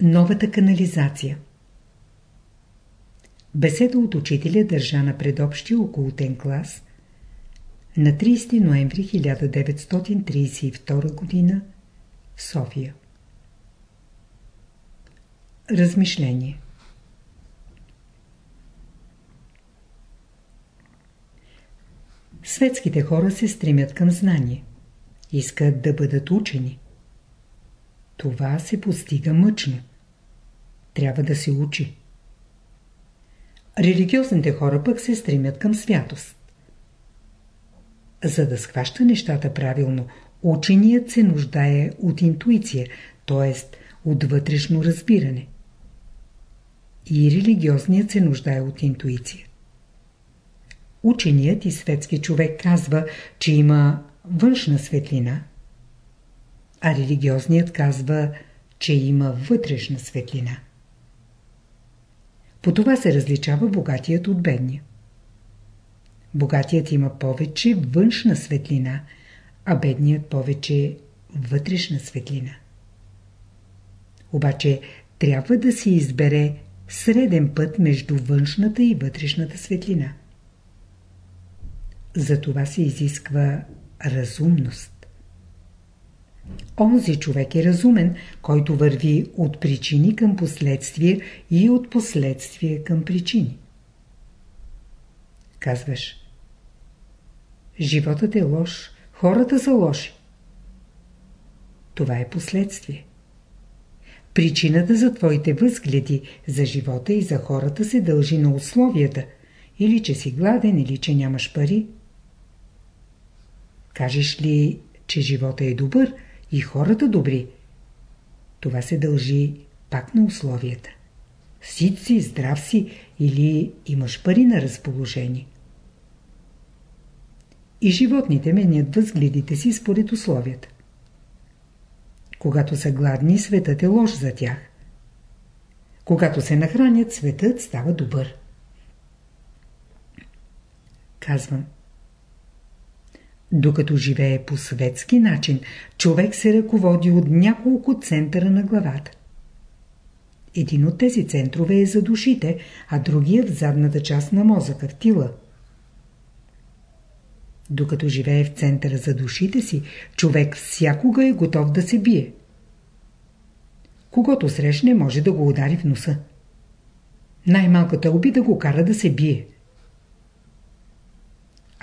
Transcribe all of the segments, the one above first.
Новата канализация Беседа от учителя държа на предобщия околотен клас на 30 ноември 1932 г. в София. Размишление Светските хора се стремят към знание. Искат да бъдат учени. Това се постига мъчно. Трябва да се учи. Религиозните хора пък се стремят към святост. За да схваща нещата правилно, ученият се нуждае от интуиция, т.е. от вътрешно разбиране. И религиозният се нуждае от интуиция. Ученият и светски човек казва, че има външна светлина, а религиозният казва, че има вътрешна светлина. По това се различава богатият от бедния. Богатият има повече външна светлина, а бедният повече вътрешна светлина. Обаче трябва да се избере среден път между външната и вътрешната светлина. За това се изисква разумност. Онзи човек е разумен, който върви от причини към последствия и от последствия към причини. Казваш, животът е лош, хората са лоши. Това е последствие. Причината за твоите възгледи за живота и за хората се дължи на условията, или че си гладен, или че нямаш пари. Кажеш ли, че живота е добър и хората добри, това се дължи пак на условията. Сит си, здрав си или имаш пари на разположение. И животните менят възгледите си според условията. Когато са гладни, светът е лош за тях. Когато се нахранят, светът става добър. Казвам. Докато живее по светски начин, човек се ръководи от няколко центъра на главата. Един от тези центрове е за душите, а другия в задната част на мозъка, в тила. Докато живее в центъра за душите си, човек всякога е готов да се бие. Когато срещне, може да го удари в носа. Най-малката обида го кара да се бие.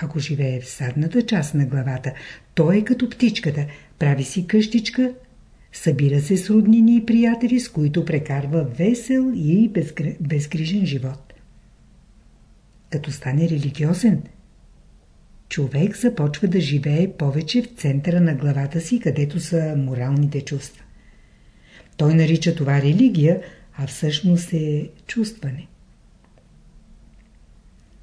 Ако живее в садната част на главата, той е като птичката, прави си къщичка, събира се с роднини и приятели, с които прекарва весел и безгр... безгрижен живот. Като стане религиозен, човек започва да живее повече в центъра на главата си, където са моралните чувства. Той нарича това религия, а всъщност е чувстване.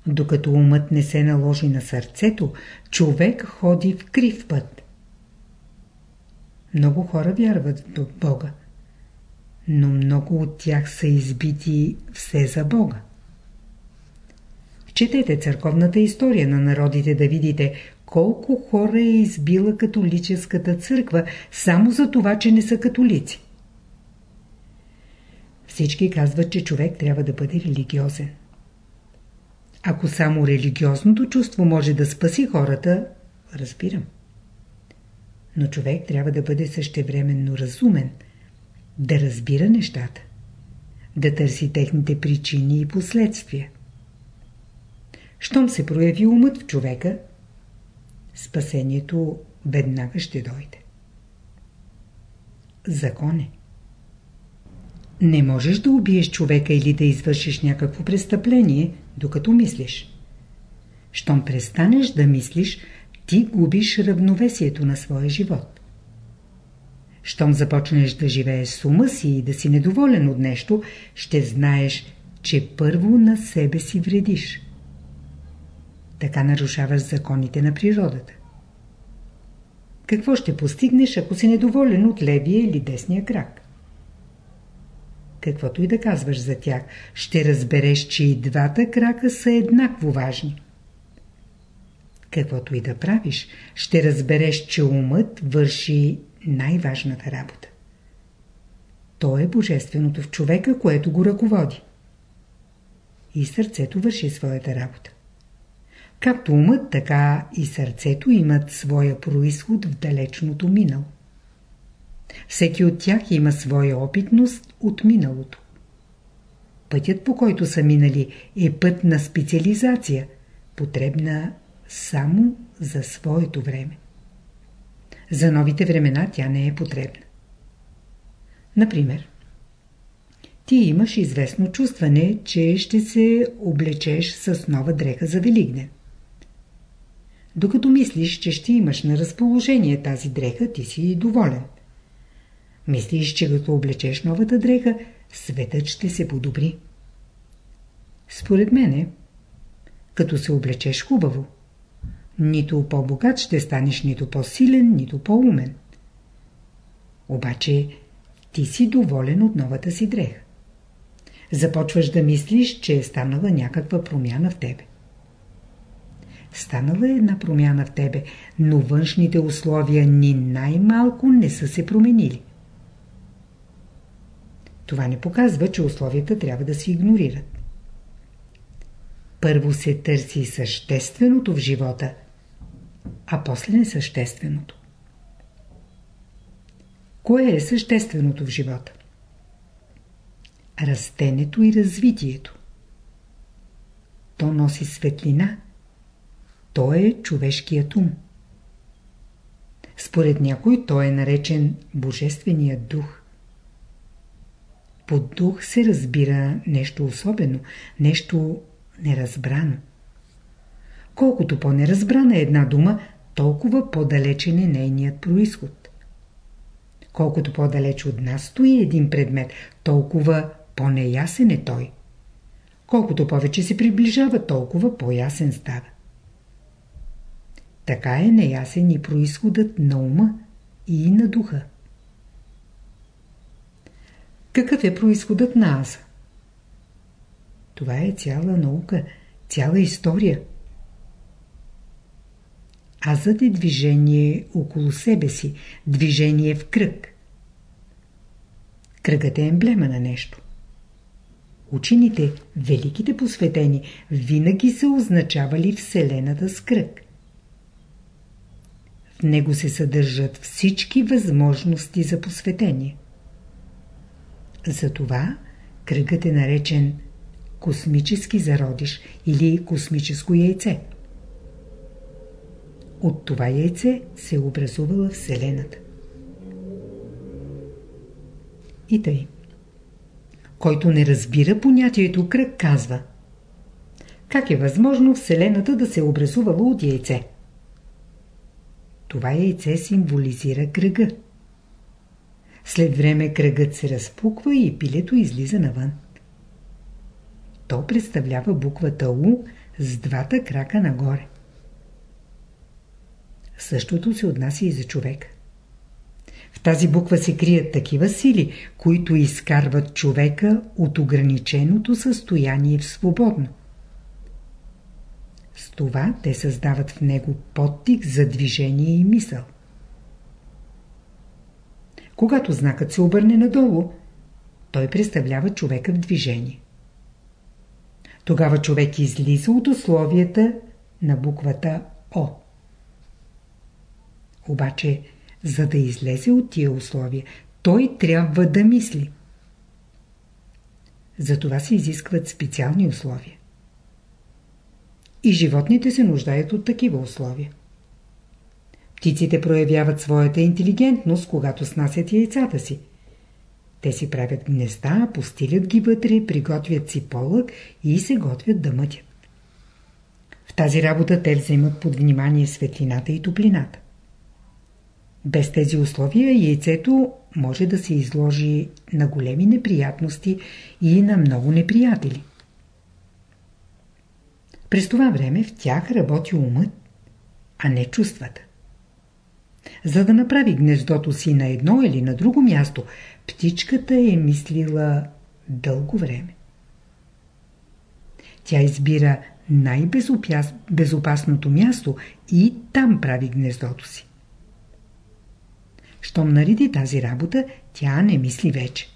Докато умът не се наложи на сърцето, човек ходи в крив път. Много хора вярват в Бога, но много от тях са избити все за Бога. Четете църковната история на народите да видите колко хора е избила католическата църква само за това, че не са католици. Всички казват, че човек трябва да бъде религиозен. Ако само религиозното чувство може да спаси хората, разбирам. Но човек трябва да бъде същевременно разумен, да разбира нещата, да търси техните причини и последствия. Щом се прояви умът в човека, спасението веднага ще дойде. Закон е. Не можеш да убиеш човека или да извършиш някакво престъпление, докато мислиш. Щом престанеш да мислиш, ти губиш равновесието на своя живот. Щом започнеш да живееш с ума си и да си недоволен от нещо, ще знаеш, че първо на себе си вредиш. Така нарушаваш законите на природата. Какво ще постигнеш, ако си недоволен от левия или десния крак? Каквото и да казваш за тях, ще разбереш, че и двата крака са еднакво важни. Каквото и да правиш, ще разбереш, че умът върши най-важната работа. То е божественото в човека, което го ръководи. И сърцето върши своята работа. Както умът, така и сърцето имат своя происход в далечното минало. Всеки от тях има своя опитност от миналото. Пътят по който са минали е път на специализация, потребна само за своето време. За новите времена тя не е потребна. Например, ти имаш известно чувстване, че ще се облечеш с нова дреха за Великден. Докато мислиш, че ще имаш на разположение тази дреха, ти си доволен. Мислиш, че като облечеш новата дреха, светът ще се подобри. Според мене, като се облечеш хубаво, нито по-богат ще станеш, нито по-силен, нито по-умен. Обаче ти си доволен от новата си дреха. Започваш да мислиш, че е станала някаква промяна в тебе. Станала е една промяна в тебе, но външните условия ни най-малко не са се променили. Това не показва, че условията трябва да се игнорират. Първо се търси същественото в живота, а после несъщественото. Кое е същественото в живота? Растенето и развитието. То носи светлина. То е човешкият ум. Според някой той е наречен Божественият дух. Под дух се разбира нещо особено, нещо неразбрано. Колкото по-неразбрана е една дума, толкова по-далечен е нейният происход. Колкото по-далеч от нас стои един предмет, толкова по-неясен е той. Колкото повече се приближава, толкова по-ясен става. Така е неясен и происходът на ума и на духа. Какъв е происходът на аза? Това е цяла наука, цяла история. Азът е движение около себе си, движение в кръг. Кръгът е емблема на нещо. Учените, великите посветени, винаги са означавали Вселената с кръг. В него се съдържат всички възможности за посветение. Затова кръгът е наречен космически зародиш или космическо яйце. От това яйце се е образувала Вселената. И тъй. Който не разбира понятието кръг, казва Как е възможно Вселената да се е образувала от яйце? Това яйце символизира кръга. След време кръгът се разпуква и пилето излиза навън. То представлява буквата У с двата крака нагоре. Същото се отнася и за човека. В тази буква се крият такива сили, които изкарват човека от ограниченото състояние в свободно. С това те създават в него подтик за движение и мисъл. Когато знакът се обърне надолу, той представлява човека в движение. Тогава човек излиза от условията на буквата О. Обаче, за да излезе от тия условия, той трябва да мисли. За това се изискват специални условия. И животните се нуждаят от такива условия. Птиците проявяват своята интелигентност, когато снасят яйцата си. Те си правят гнезда, постилят ги вътре, приготвят си полък и се готвят да мътят. В тази работа те вземат под внимание светлината и топлината. Без тези условия яйцето може да се изложи на големи неприятности и на много неприятели. През това време в тях работи умът, а не чувствата. За да направи гнездото си на едно или на друго място, птичката е мислила дълго време. Тя избира най-безопасното място и там прави гнездото си. Щом нареди тази работа, тя не мисли вече.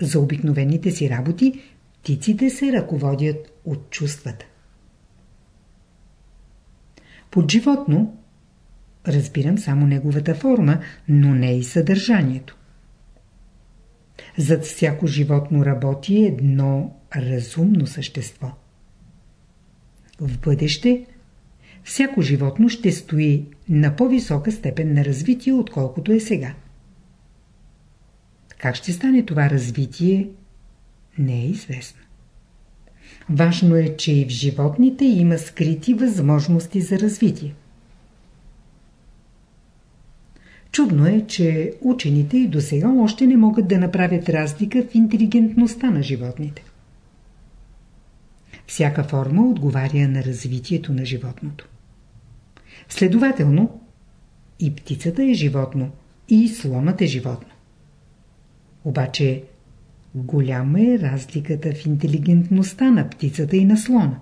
За обикновените си работи птиците се ръководят от чувствата. Под животно разбирам само неговата форма, но не и съдържанието. Зад всяко животно работи едно разумно същество. В бъдеще всяко животно ще стои на по-висока степен на развитие, отколкото е сега. Как ще стане това развитие, не е известно. Важно е, че и в животните има скрити възможности за развитие. Чудно е, че учените и до сега още не могат да направят разлика в интелигентността на животните. Всяка форма отговаря на развитието на животното. Следователно, и птицата е животно, и слонът е животно. Обаче, голяма е разликата в интелигентността на птицата и на слона.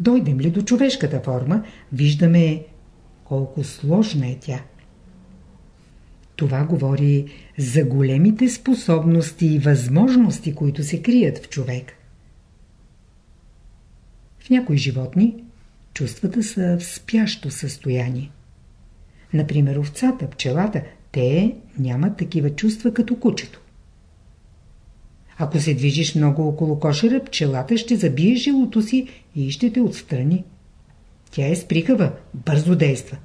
Дойдем ли до човешката форма, виждаме колко сложна е тя. Това говори за големите способности и възможности, които се крият в човек. В някои животни чувствата са в спящо състояние. Например, овцата, пчелата, те нямат такива чувства като кучето. Ако се движиш много около кошера, пчелата ще забие жилото си и ще те отстрани. Тя е сприкава, бързо действа.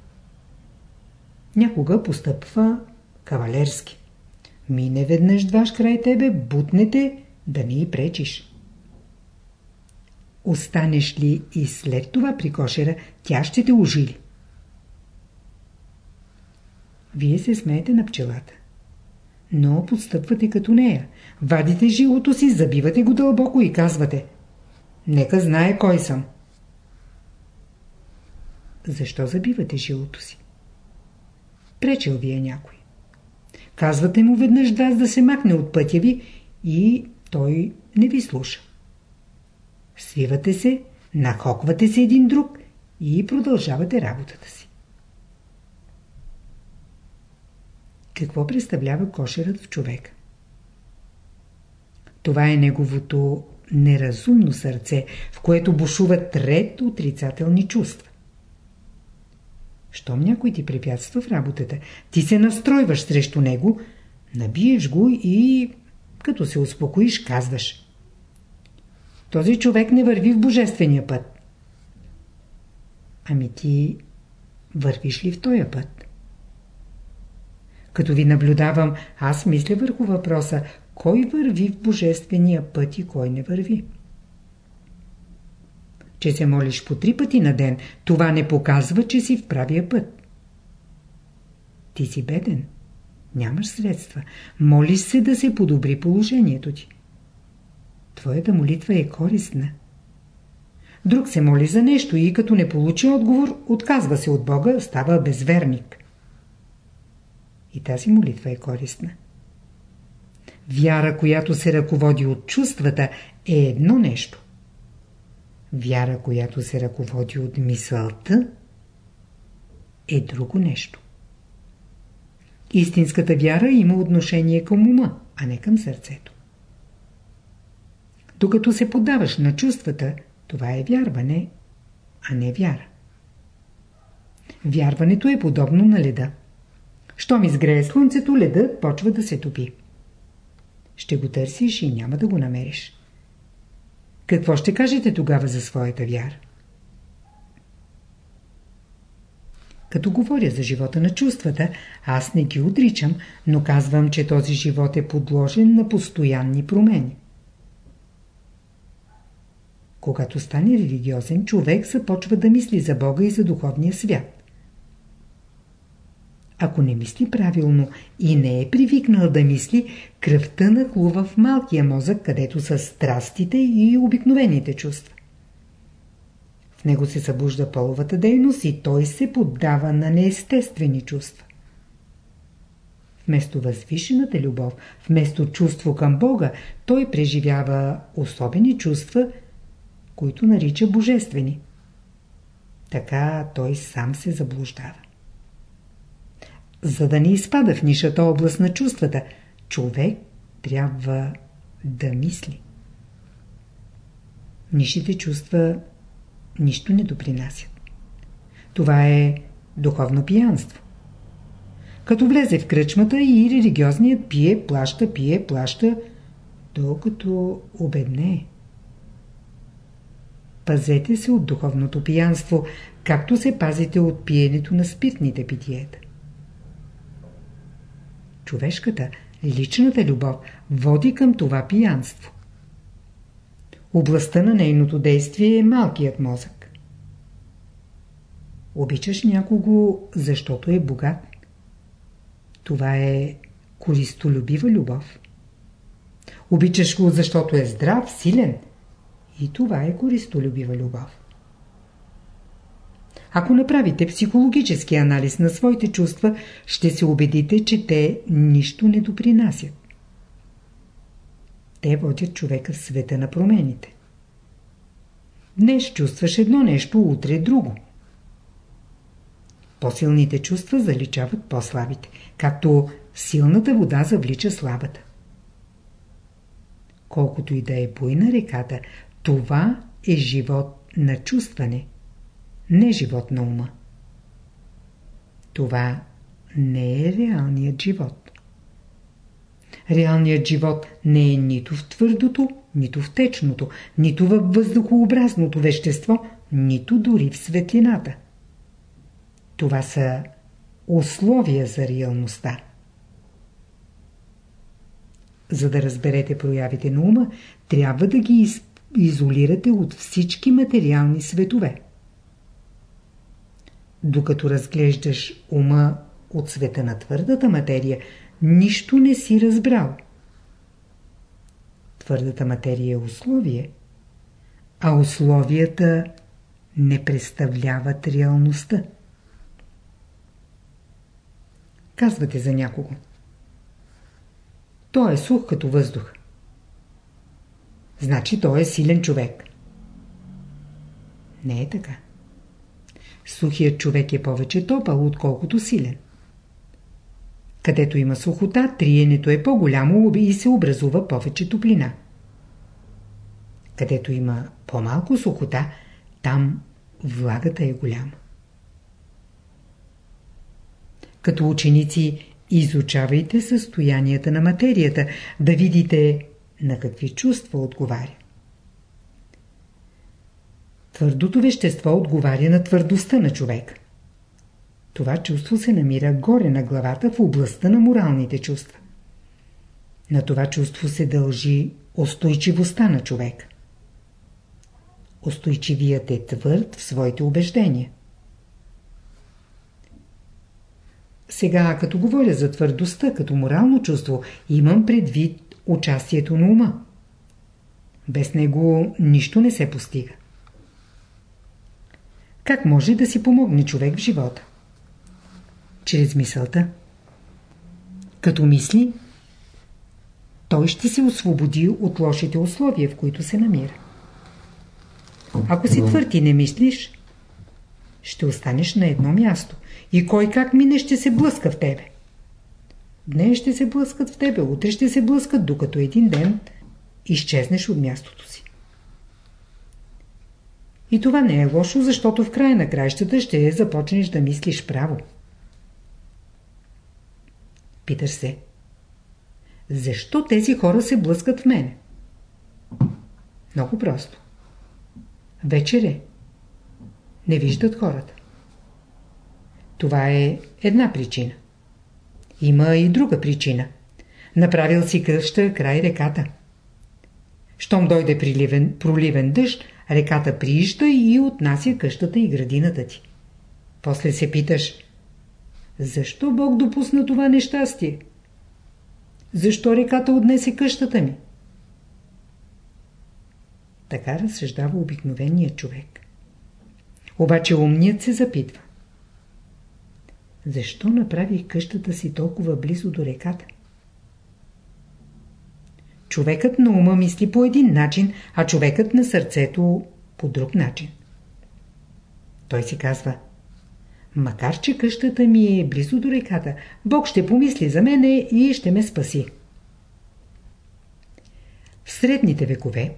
Някога постъпва кавалерски. Мине веднъж дваш край тебе, бутнете, да не й пречиш. Останеш ли и след това при кошера, тя ще те ожили. Вие се смеете на пчелата. Но подстъпвате като нея. Вадите жилото си, забивате го дълбоко и казвате Нека знае кой съм. Защо забивате жилото си? Пречел ви е някой. Казвате му веднъж да, да се махне от пътя ви и той не ви слуша. Свивате се, нахоквате се един друг и продължавате работата си. Какво представлява кошерът в човек? Това е неговото неразумно сърце, в което бушуват ред отрицателни чувства. Щом някой ти препятства в работата, ти се настройваш срещу него, набиеш го и като се успокоиш, казваш Този човек не върви в божествения път. Ами ти вървиш ли в този път? Като ви наблюдавам, аз мисля върху въпроса, кой върви в божествения път и кой не върви че се молиш по три пъти на ден, това не показва, че си в правия път. Ти си беден. Нямаш средства. Молиш се да се подобри положението ти. Твоята молитва е корисна. Друг се моли за нещо и като не получи отговор, отказва се от Бога, става безверник. И тази молитва е корисна. Вяра, която се ръководи от чувствата, е едно нещо. Вяра, която се ръководи от мисълта, е друго нещо. Истинската вяра има отношение към ума, а не към сърцето. Докато се подаваш на чувствата, това е вярване, а не вяра. Вярването е подобно на леда. Щом изгрее слънцето, ледът почва да се топи. Ще го търсиш и няма да го намериш. Какво ще кажете тогава за своята вяра? Като говоря за живота на чувствата, аз не ги отричам, но казвам, че този живот е подложен на постоянни промени. Когато стане религиозен, човек започва да мисли за Бога и за духовния свят. Ако не мисли правилно и не е привикнал да мисли, кръвта нахлува в малкия мозък, където са страстите и обикновените чувства. В него се събужда половата дейност и той се поддава на неестествени чувства. Вместо възвишената любов, вместо чувство към Бога, той преживява особени чувства, които нарича божествени. Така той сам се заблуждава. За да не изпада в нишата област на чувствата, човек трябва да мисли. Нишите чувства нищо не допринасят. Това е духовно пиянство. Като влезе в кръчмата и религиозният пие, плаща, пие, плаща, докато обедне. Пазете се от духовното пиянство, както се пазите от пиенето на спиртните питиета. Човешката, личната любов води към това пиянство. Областта на нейното действие е малкият мозък. Обичаш някого, защото е богат. Това е користолюбива любов. Обичаш го, защото е здрав, силен. И това е користолюбива любов. Ако направите психологически анализ на своите чувства, ще се убедите, че те нищо не допринасят. Те водят човека в света на промените. Днес чувстваш едно нещо, утре друго. По-силните чувства заличават по-слабите, както силната вода завлича слабата. Колкото и да е буйна реката, това е живот на чувстване, не живот на ума. Това не е реалният живот. Реалният живот не е нито в твърдото, нито в течното, нито във въздухообразното вещество, нито дори в светлината. Това са условия за реалността. За да разберете проявите на ума, трябва да ги изолирате от всички материални светове. Докато разглеждаш ума от света на твърдата материя, нищо не си разбрал. Твърдата материя е условие, а условията не представляват реалността. Казвате за някого. Той е сух като въздух. Значи той е силен човек. Не е така. Сухият човек е повече топъл, отколкото силен. Където има сухота, триенето е по-голямо и се образува повече топлина. Където има по-малко сухота, там влагата е голяма. Като ученици изучавайте състоянията на материята, да видите на какви чувства отговаря. Твърдото вещество отговаря на твърдостта на човек. Това чувство се намира горе на главата в областта на моралните чувства. На това чувство се дължи устойчивостта на човек. Устойчивият е твърд в своите убеждения. Сега, като говоря за твърдостта като морално чувство, имам предвид участието на ума. Без него нищо не се постига. Как може да си помогне човек в живота? Чрез мисълта. Като мисли, той ще се освободи от лошите условия, в които се намира. Ако си твърд и не мислиш, ще останеш на едно място и кой как мине ще се блъска в тебе. Днес ще се блъскат в тебе, утре ще се блъскат, докато един ден изчезнеш от мястото си. И това не е лошо, защото в края на краищата ще започнеш да мислиш право. Питаш се. Защо тези хора се блъскат в мене? Много просто. Вечере. Не виждат хората. Това е една причина. Има и друга причина. Направил си къща край реката. Щом дойде приливен, проливен дъжд, реката приижда и отнася къщата и градината ти. После се питаш, защо Бог допусна това нещастие? Защо реката отнесе къщата ми? Така разсъждава обикновеният човек. Обаче умният се запитва. Защо направих къщата си толкова близо до реката? Човекът на ума мисли по един начин, а човекът на сърцето по друг начин. Той си казва Макар, че къщата ми е близо до реката, Бог ще помисли за мене и ще ме спаси. В средните векове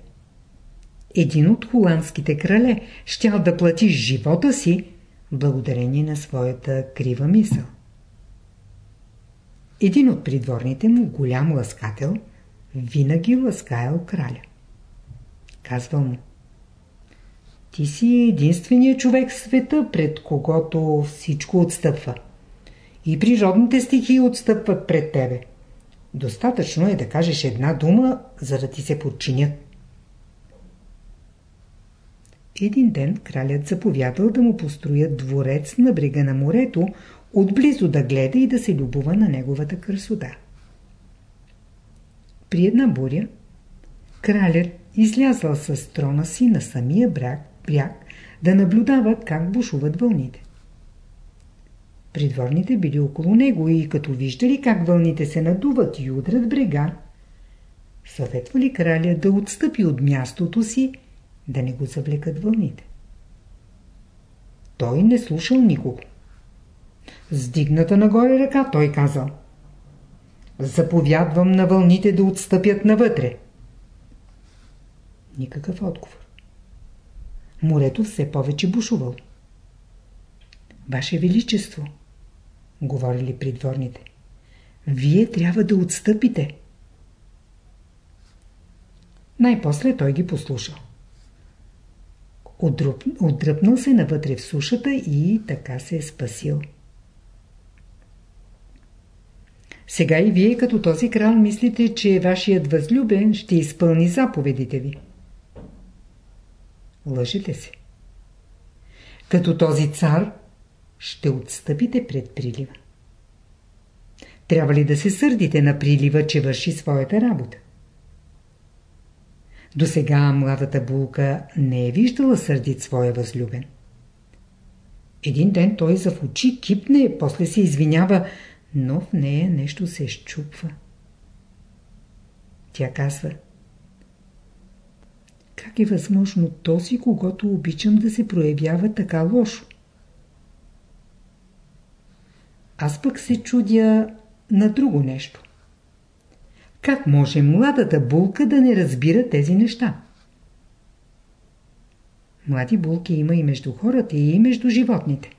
един от холандските крале щял да плати живота си благодарение на своята крива мисъл. Един от придворните му, голям ласкател, винаги ласкаял краля. Казвал му Ти си единственият човек в света, пред когото всичко отстъпва. И природните стихии отстъпват пред тебе. Достатъчно е да кажеш една дума, за да ти се подчинят. Един ден кралят заповядал да му построят дворец на брега на морето, отблизо да гледа и да се любува на неговата красота. При една буря, кралят излязъл с трона си на самия бряг, бряг да наблюдава как бушуват вълните. Придворните били около него и като виждали как вълните се надуват и удрят брега, съветвали краля да отстъпи от мястото си, да не го завлекат вълните. Той не слушал никого. Сдигната нагоре ръка, той казал. Заповядвам на вълните да отстъпят навътре. Никакъв отговор. Морето все повече бушувало. Ваше Величество, говорили придворните, вие трябва да отстъпите. Най-после той ги послушал. Отдръпнал се навътре в сушата и така се е спасил. Сега и вие като този крал мислите, че вашият възлюбен ще изпълни заповедите ви. Лъжете се. Като този цар ще отстъпите пред прилива. Трябва ли да се сърдите на прилива, че върши своята работа? До сега младата булка не е виждала сърдит своя възлюбен. Един ден той за в очи кипне, после се извинява, но в нея нещо се щупва. Тя казва Как е възможно този, когато обичам да се проявява така лошо? Аз пък се чудя на друго нещо. Как може младата булка да не разбира тези неща? Млади булки има и между хората, и между животните.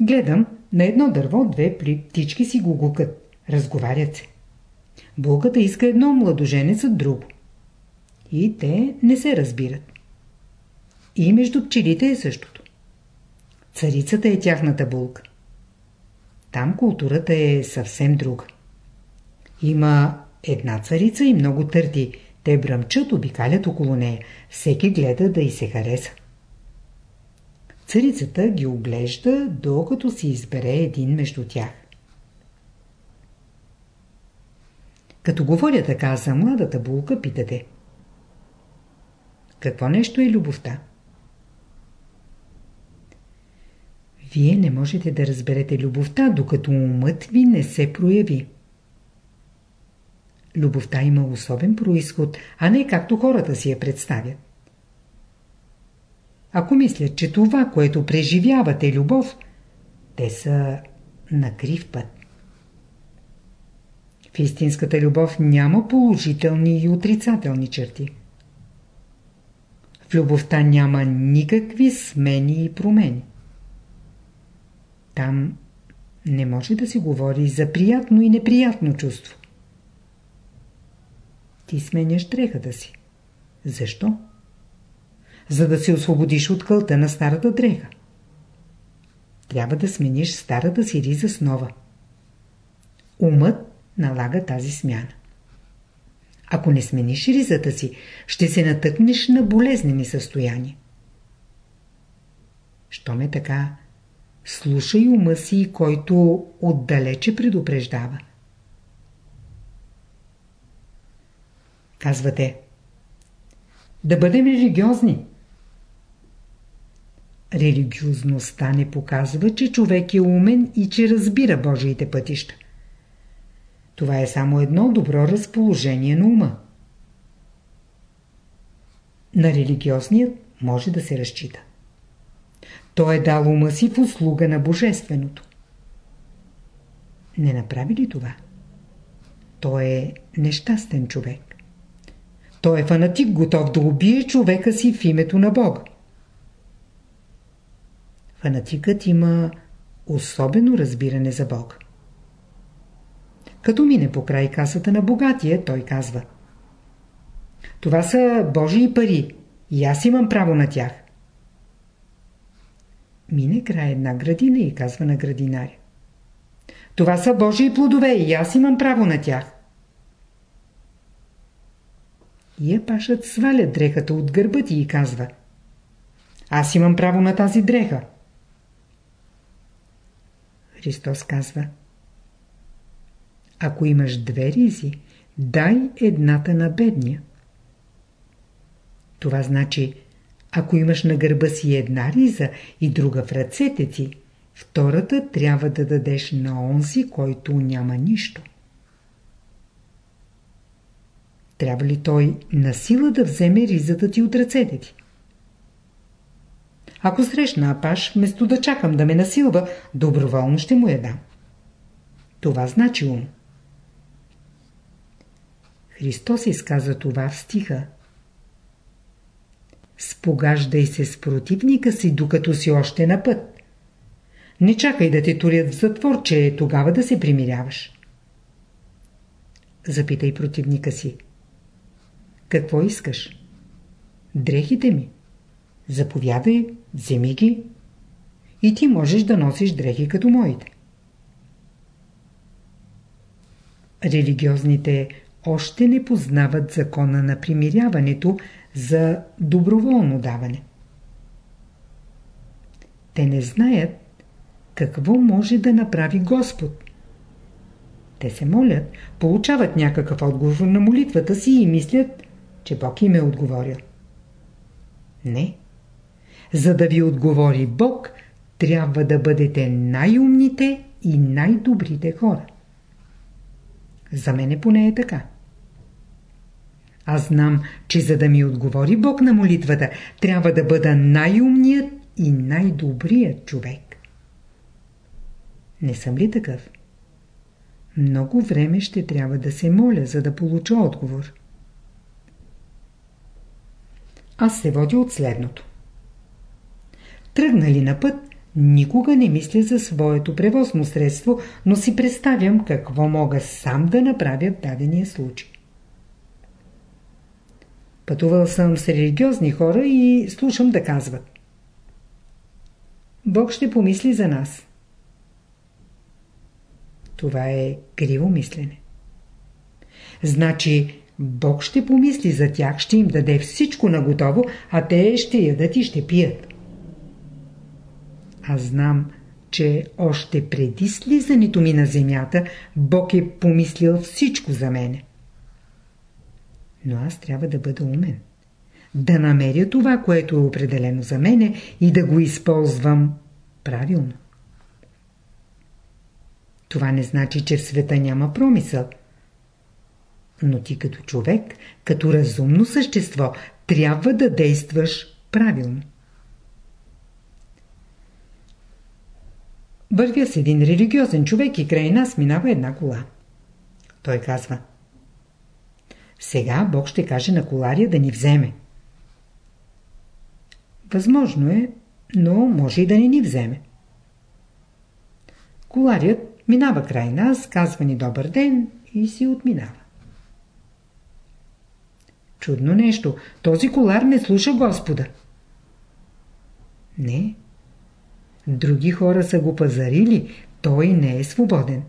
Гледам, на едно дърво две птички си го гукат. Разговарят се. Булката иска едно, младоженецът друго. И те не се разбират. И между пчелите е същото. Царицата е тяхната булка. Там културата е съвсем друга. Има една царица и много търди. Те бръмчат, обикалят около нея. Всеки гледа да й се хареса. Царицата ги оглежда, докато си избере един между тях. Като говоря така за младата булка, питате. Какво нещо е любовта? Вие не можете да разберете любовта, докато умът ви не се прояви. Любовта има особен происход, а не както хората си я представят. Ако мислят, че това, което преживяват е любов, те са на крив път. В истинската любов няма положителни и отрицателни черти. В любовта няма никакви смени и промени. Там не може да се говори за приятно и неприятно чувство. Ти сменяш дрехата си. Защо? За да се освободиш от кълта на старата дреха. Трябва да смениш старата си риза с нова. Умът налага тази смяна. Ако не смениш ризата си, ще се натъкнеш на болезнени състояния. Що ме така, слушай ума си, който отдалече предупреждава. Казвате, да бъдем религиозни. Религиозността не показва, че човек е умен и че разбира Божиите пътища. Това е само едно добро разположение на ума. На религиозният може да се разчита. Той е дал ума си в услуга на Божественото. Не направи ли това? той е нещастен човек. Той е фанатик, готов да убие човека си в името на Бога. Фанатикът има особено разбиране за Бога. Като мине по край касата на богатия, той казва Това са Божии пари и аз имам право на тях. Мине край една градина и казва на градинаря Това са Божии плодове и аз имам право на тях. И пашът сваля дрехата от гърба ти и казва Аз имам право на тази дреха. Христос казва Ако имаш две ризи, дай едната на бедния. Това значи, ако имаш на гърба си една риза и друга в ръцете ти, втората трябва да дадеш на онзи, който няма нищо. Трябва ли той на сила да вземе ризата ти от ръцете ти? Ако срещна Апаш, вместо да чакам да ме насилва, доброволно ще му я дам. Това значи ум. Христос изказа това в стиха. Спогаждай се с противника си, докато си още на път. Не чакай да те турят в затвор, че е тогава да се примиряваш. Запитай противника си. Какво искаш? Дрехите ми. Заповядай, вземи ги. И ти можеш да носиш дрехи като моите. Религиозните още не познават закона на примиряването за доброволно даване. Те не знаят какво може да направи Господ. Те се молят, получават някакъв отговор на молитвата си и мислят, че Бог им е отговорил. Не. За да ви отговори Бог, трябва да бъдете най-умните и най-добрите хора. За мене поне е така. Аз знам, че за да ми отговори Бог на молитвата, трябва да бъда най-умният и най-добрият човек. Не съм ли такъв? Много време ще трябва да се моля, за да получа отговор. Аз се водя от следното. Тръгнали на път, никога не мисля за своето превозно средство, но си представям какво мога сам да направя в дадения случай. Пътувал съм с религиозни хора и слушам да казват. Бог ще помисли за нас. Това е криво мислене. Значи, Бог ще помисли за тях, ще им даде всичко наготово, а те ще ядат и ще пият. Аз знам, че още преди слизането ми на земята, Бог е помислил всичко за мене. Но аз трябва да бъда умен. Да намеря това, което е определено за мене и да го използвам правилно. Това не значи, че в света няма промисъл. Но ти като човек, като разумно същество, трябва да действаш правилно. Вървя с един религиозен човек и край нас минава една кола. Той казва Сега Бог ще каже на колария да ни вземе. Възможно е, но може и да не ни вземе. Коларият минава край нас, казва ни добър ден и си отминава. Чудно нещо. Този колар не слуша Господа. Не. Други хора са го пазарили. Той не е свободен.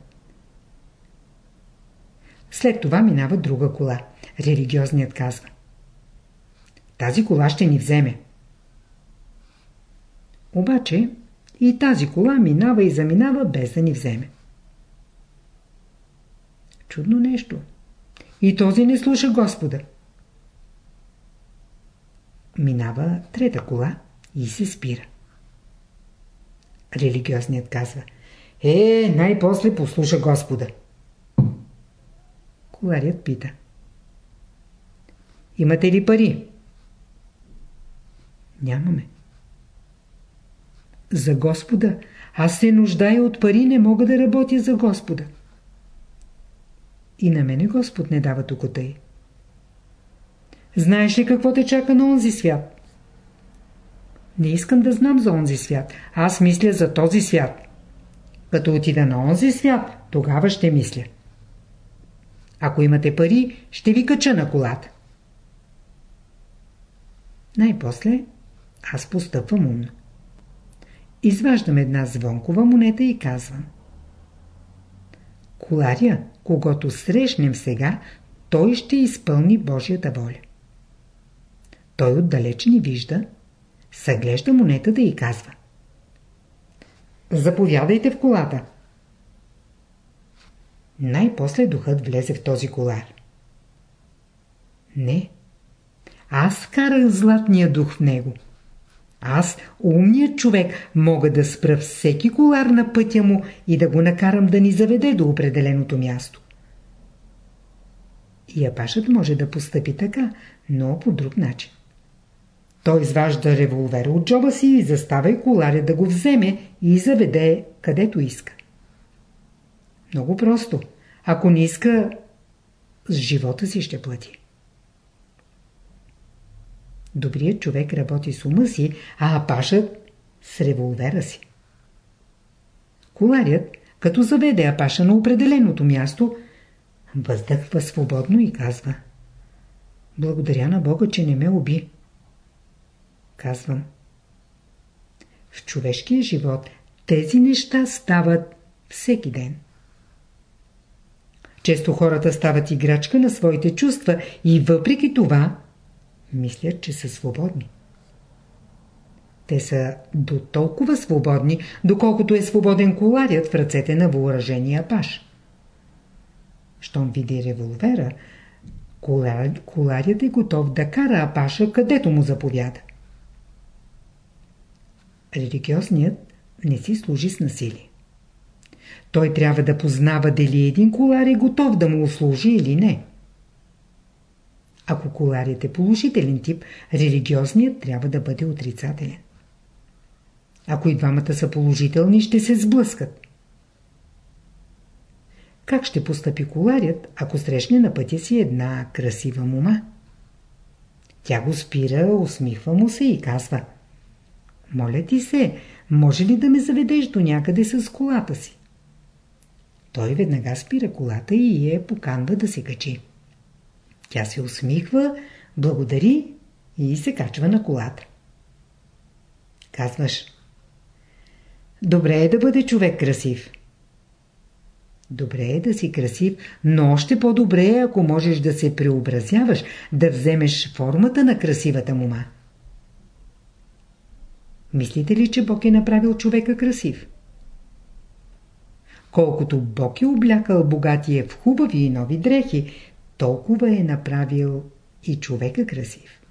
След това минава друга кола. Религиозният казва. Тази кола ще ни вземе. Обаче и тази кола минава и заминава без да ни вземе. Чудно нещо. И този не слуша Господа. Минава трета кола и се спира. Религиозният казва Е, най-после послуша Господа. Коларят пита Имате ли пари? Нямаме. За Господа. Аз се нуждая от пари, не мога да работя за Господа. И на мене Господ не дава тук тъй. Знаеш ли какво те чака на онзи свят? Не искам да знам за онзи свят. Аз мисля за този свят. Като отида на онзи свят, тогава ще мисля. Ако имате пари, ще ви кача на колата. Най-после аз постъпвам умно. Изваждам една звонкова монета и казвам. Коларя, когато срещнем сега, той ще изпълни Божията воля. Той отдалеч ни вижда, съглежда монетата и казва. Заповядайте в колата. Най-после духът влезе в този колар. Не. Аз карах златния дух в него. Аз, умният човек, мога да спра всеки колар на пътя му и да го накарам да ни заведе до определеното място. И апашът може да постъпи така, но по друг начин. Той изважда револвера от джоба си и застава и коларя да го вземе и заведе където иска. Много просто. Ако не иска, с живота си ще плати. Добрият човек работи с ума си, а апашът с револвера си. Коларят, като заведе апаша на определеното място, въздъхва свободно и казва Благодаря на Бога, че не ме уби. Казвам В човешкия живот тези неща стават всеки ден. Често хората стават играчка на своите чувства и въпреки това мислят, че са свободни. Те са до толкова свободни, доколкото е свободен коларят в ръцете на въоръжения паш. Щом види револвера, коларят е готов да кара апаша където му заповяда. Религиозният не си служи с насилие. Той трябва да познава дали един колар е готов да му услужи или не. Ако коларят е положителен тип, религиозният трябва да бъде отрицателен. Ако и двамата са положителни, ще се сблъскат. Как ще постъпи коларят, ако срещне на пътя си една красива мума? Тя го спира, усмихва му се и казва Моля ти се, може ли да ме заведеш до някъде с колата си? Той веднага спира колата и я поканва да се качи. Тя се усмихва, благодари и се качва на колата. Казваш, добре е да бъде човек красив. Добре е да си красив, но още по-добре е, ако можеш да се преобразяваш, да вземеш формата на красивата мума. Мислите ли, че Бог е направил човека красив? Колкото Бог е облякал богатия в хубави и нови дрехи, толкова е направил и човека красив.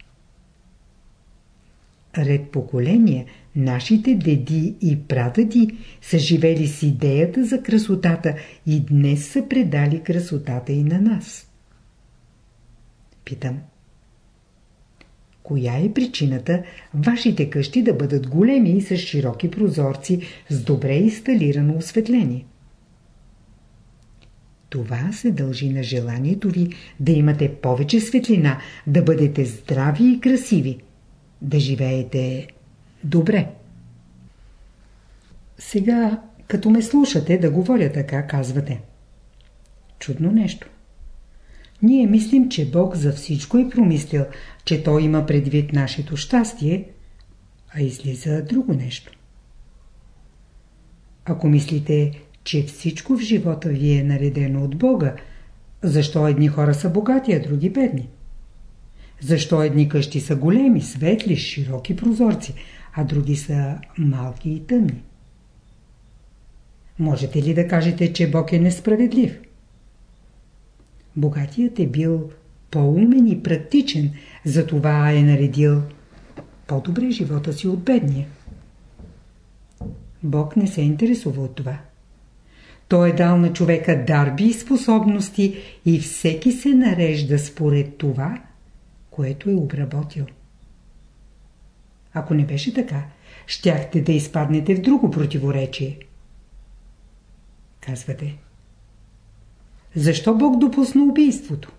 Ред поколения, нашите деди и прадеди са живели с идеята за красотата и днес са предали красотата и на нас. Питам. Коя е причината вашите къщи да бъдат големи и с широки прозорци, с добре инсталирано осветление? Това се дължи на желанието ви да имате повече светлина, да бъдете здрави и красиви, да живеете добре. Сега, като ме слушате да говоря така, казвате. Чудно нещо. Ние мислим, че Бог за всичко е промислил, че Той има предвид нашето щастие, а излиза друго нещо. Ако мислите, че всичко в живота ви е наредено от Бога, защо едни хора са богати, а други бедни? Защо едни къщи са големи, светли, широки прозорци, а други са малки и тъмни? Можете ли да кажете, че Бог е несправедлив? Богатият е бил по-умен и практичен, затова е наредил по-добре живота си от бедния. Бог не се интересува от това. Той е дал на човека дарби и способности и всеки се нарежда според това, което е обработил. Ако не беше така, щяхте да изпаднете в друго противоречие. Казвате. Защо Бог допусна убийството?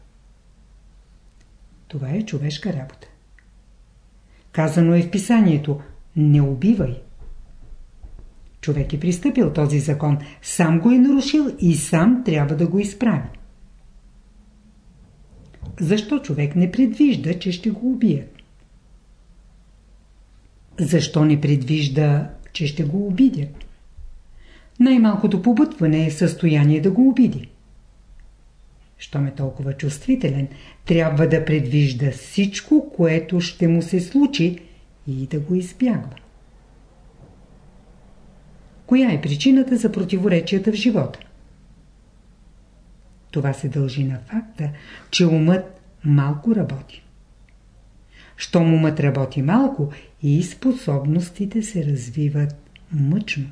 Това е човешка работа. Казано е в писанието «Не убивай». Човек е пристъпил този закон, сам го е нарушил и сам трябва да го изправи. Защо човек не предвижда, че ще го убият? Защо не предвижда, че ще го обидят? Най-малкото побутване е състояние да го обиди. Щом е толкова чувствителен, трябва да предвижда всичко, което ще му се случи и да го избягва. Коя е причината за противоречията в живота? Това се дължи на факта, че умът малко работи. Щом умът работи малко и способностите се развиват мъчно.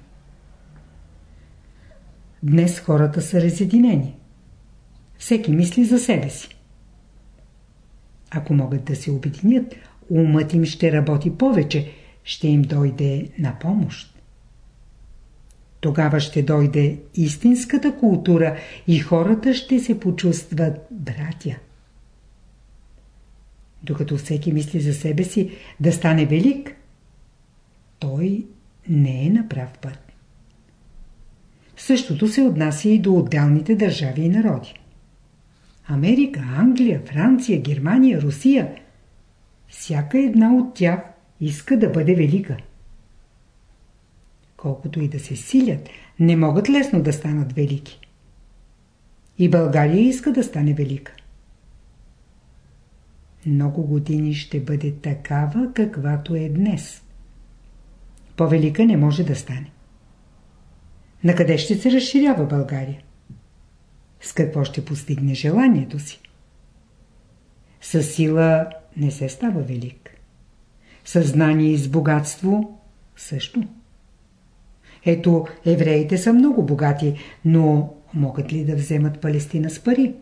Днес хората са разединени. Всеки мисли за себе си. Ако могат да се обединят, умът им ще работи повече, ще им дойде на помощ. Тогава ще дойде истинската култура и хората ще се почувстват братя. Докато всеки мисли за себе си да стане велик, той не е на прав път. Същото се отнася и до отделните държави и народи. Америка, Англия, Франция, Германия, Русия. Всяка една от тях иска да бъде велика. Колкото и да се силят, не могат лесно да станат велики. И България иска да стане велика. Много години ще бъде такава, каквато е днес. По-велика не може да стане. Накъде ще се разширява България? С какво ще постигне желанието си? С сила не се става велик. Съзнание и с богатство също. Ето, евреите са много богати, но могат ли да вземат Палестина с пари?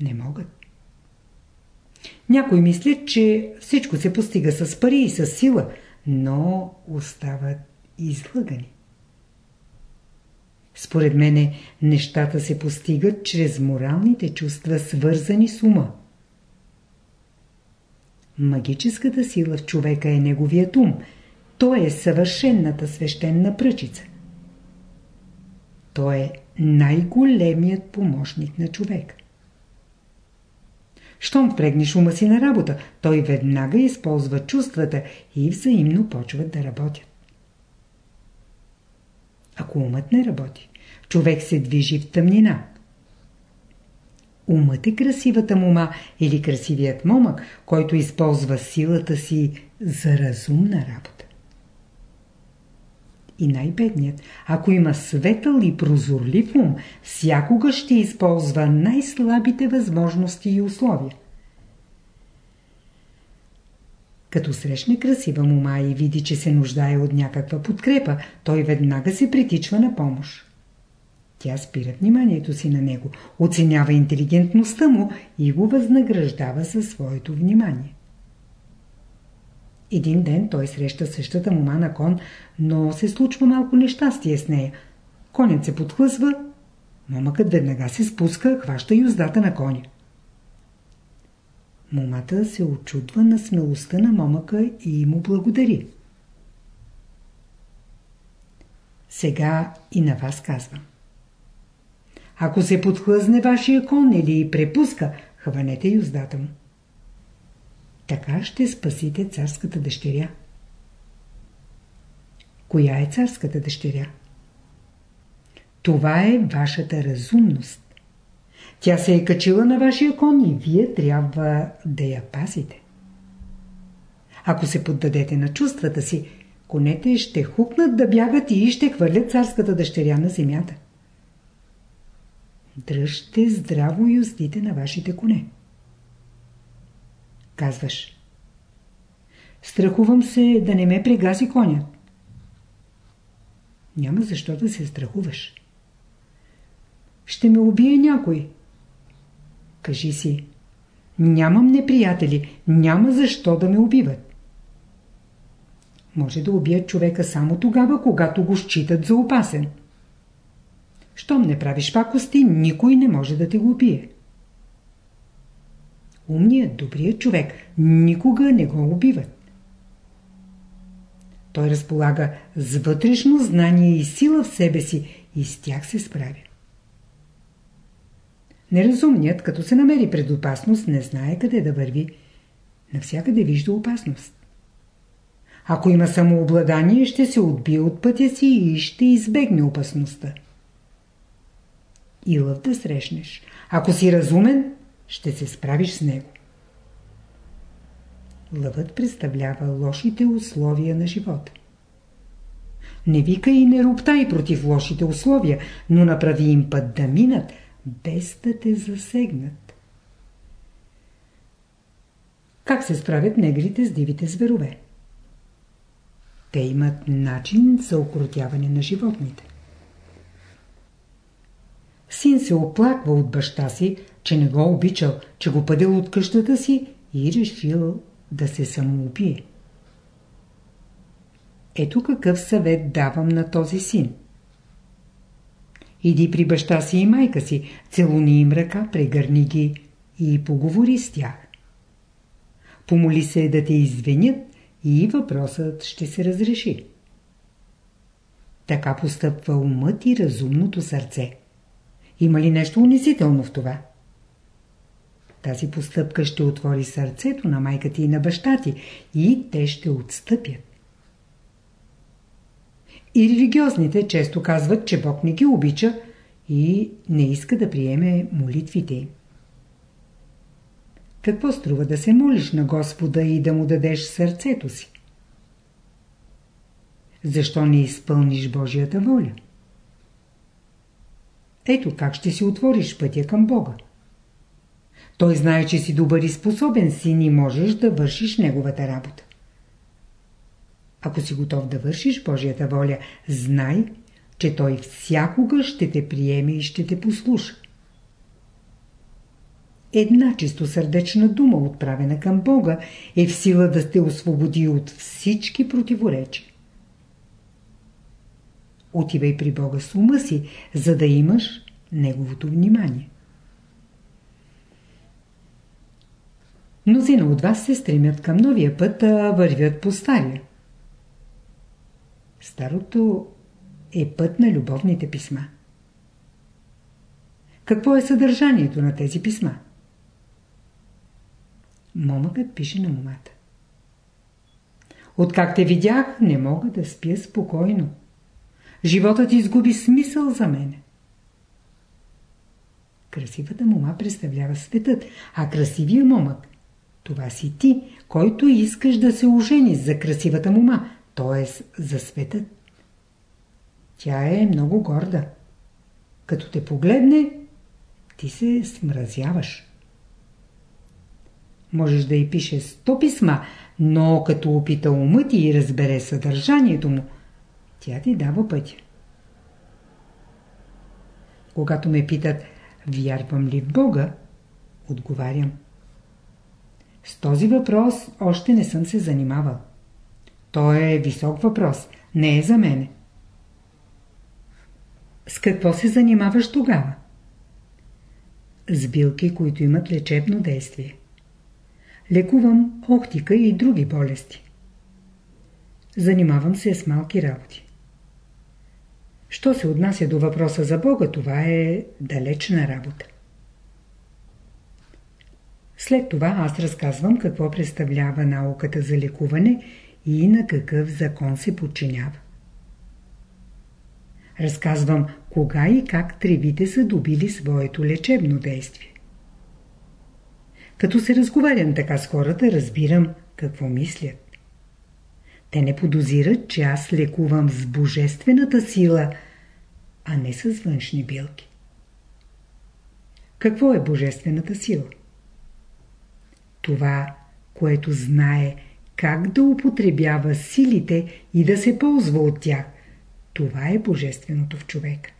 Не могат. Някои мислят, че всичко се постига с пари и с сила, но остават излъгани. Според мене, нещата се постигат чрез моралните чувства, свързани с ума. Магическата сила в човека е неговият ум. Той е съвършенната свещена пръчица. Той е най-големият помощник на човека. Щом впрегнеш ума си на работа, той веднага използва чувствата и взаимно почват да работят. Ако умът не работи, човек се движи в тъмнина. Умът е красивата мума или красивият момък, който използва силата си за разумна работа. И най-бедният, ако има светъл и прозорлив ум, всякога ще използва най-слабите възможности и условия. Като срещне красива мума и види, че се нуждае от някаква подкрепа, той веднага се притичва на помощ. Тя спира вниманието си на него, оценява интелигентността му и го възнаграждава със своето внимание. Един ден той среща същата мума на кон, но се случва малко нещастие с нея. Конят се подхлъзва, момъкът веднага се спуска, хваща юздата на коня. Момата се очудва на смелостта на момъка и му благодари. Сега и на вас казвам. Ако се подхлъзне вашия кон или препуска, хванете юздата му. Така ще спасите царската дъщеря. Коя е царската дъщеря? Това е вашата разумност. Тя се е качила на вашия кон и вие трябва да я пазите. Ако се поддадете на чувствата си, конете ще хукнат да бягат и ще хвърлят царската дъщеря на земята. Дръжте здраво юздите на вашите коне. Казваш. Страхувам се да не ме прегази коня. Няма защо да се страхуваш. Ще ме убие някой. Кажи си. Нямам неприятели. Няма защо да ме убиват. Може да убият човека само тогава, когато го считат за опасен. Щом не правиш пакости, никой не може да те го убие. Умният, добрият човек никога не го убиват. Той разполага с вътрешно знание и сила в себе си и с тях се справя. Неразумният, като се намери пред опасност, не знае къде да върви. Навсякъде вижда опасност. Ако има самообладание, ще се отбие от пътя си и ще избегне опасността. И лъв да срещнеш. Ако си разумен, ще се справиш с него. Лъвът представлява лошите условия на живота. Не вика и не роптай против лошите условия, но направи им път да минат, без да те засегнат. Как се справят негрите с дивите зверове? Те имат начин за окротяване на животните. Син се оплаква от баща си, че не го обичал, че го пъдил от къщата си и решил да се самоубие. Ето какъв съвет давам на този син. Иди при баща си и майка си, целуни им ръка, прегърни ги и поговори с тях. Помоли се да те извинят и въпросът ще се разреши. Така постъпва умът и разумното сърце. Има ли нещо унизително в това? Тази постъпка ще отвори сърцето на майка ти и на баща ти и те ще отстъпят. И религиозните често казват, че Бог не ги обича и не иска да приеме молитвите им. Какво струва да се молиш на Господа и да му дадеш сърцето си? Защо не изпълниш Божията воля? Ето как ще си отвориш пътя към Бога. Той знае, че си добър и способен син и можеш да вършиш неговата работа. Ако си готов да вършиш Божията воля, знай, че Той всякога ще те приеме и ще те послуша. Една чистосърдечна дума, отправена към Бога, е в сила да те освободи от всички противоречия. Отивай при Бога с ума си, за да имаш Неговото внимание. Мнозина от вас се стремят към новия път, а вървят по стария. Старото е път на любовните писма. Какво е съдържанието на тези писма? Момъкът пише на момата. Откак те видях, не мога да спя спокойно. Животът изгуби смисъл за мене. Красивата мома представлява светът, а красивия момък това си ти, който искаш да се ожени за красивата мома, т.е. за светът. Тя е много горда. Като те погледне, ти се смразяваш. Можеш да й пише сто писма, но като опита умът и разбере съдържанието му, тя ти дава пътя. Когато ме питат, вярвам ли в Бога, отговарям. С този въпрос още не съм се занимавал. Той е висок въпрос, не е за мене. С какво се занимаваш тогава? С билки, които имат лечебно действие. Лекувам охтика и други болести. Занимавам се с малки работи. Що се отнася до въпроса за Бога, това е далечна работа. След това аз разказвам какво представлява науката за лекуване и на какъв закон се подчинява. Разказвам кога и как тревите са добили своето лечебно действие. Като се разговарям така с хората, разбирам какво мислят. Те не подозират, че аз лекувам с божествената сила, а не с външни билки. Какво е божествената сила? Това, което знае как да употребява силите и да се ползва от тях. Това е божественото в човека.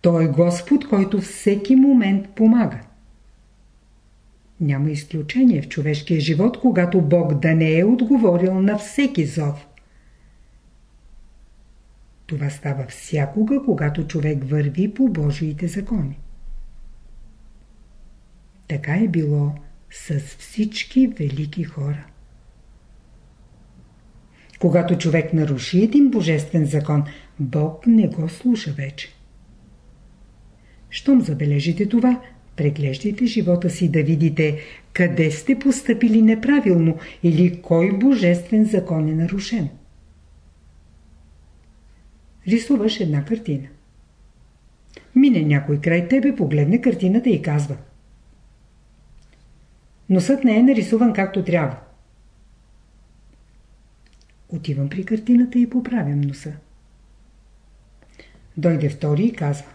Той е Господ, който всеки момент помага. Няма изключение в човешкия живот, когато Бог да не е отговорил на всеки зов. Това става всякога, когато човек върви по Божиите закони. Така е било с всички велики хора. Когато човек наруши един божествен закон, Бог не го слуша вече. Щом забележите това, преглеждайте живота си да видите къде сте поступили неправилно или кой божествен закон е нарушен. Рисуваш една картина. Мине някой край тебе, погледне картината и казва Носът не е нарисуван както трябва. Отивам при картината и поправям носа. Дойде втори и казва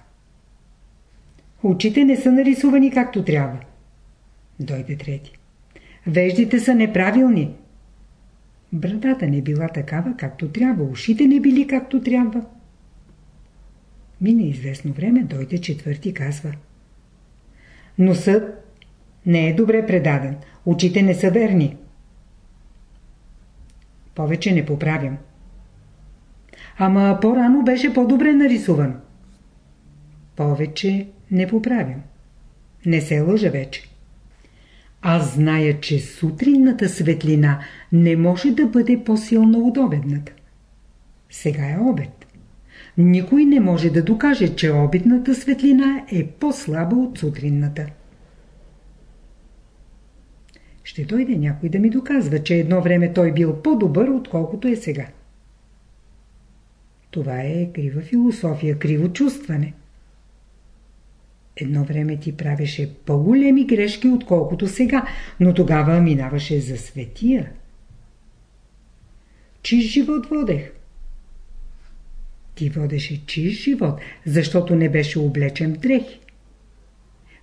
Очите не са нарисувани както трябва. Дойде трети. Веждите са неправилни. Брадата не била такава както трябва, ушите не били както трябва. Мине известно време, дойде четвърти казва Носът не е добре предаден, очите не са верни. Повече не поправям. Ама по-рано беше по-добре нарисуван. Повече не поправям. Не се лъжа вече. Аз зная, че сутринната светлина не може да бъде по-силна от обедната. Сега е обед. Никой не може да докаже, че обедната светлина е по-слаба от сутринната. Ще дойде някой да ми доказва, че едно време той бил по-добър, отколкото е сега. Това е крива философия, криво чувстване. Едно време ти правеше по-големи грешки, отколкото сега, но тогава минаваше за светия. Чист живот водех. Ти водеше чист живот, защото не беше облечен дрехи.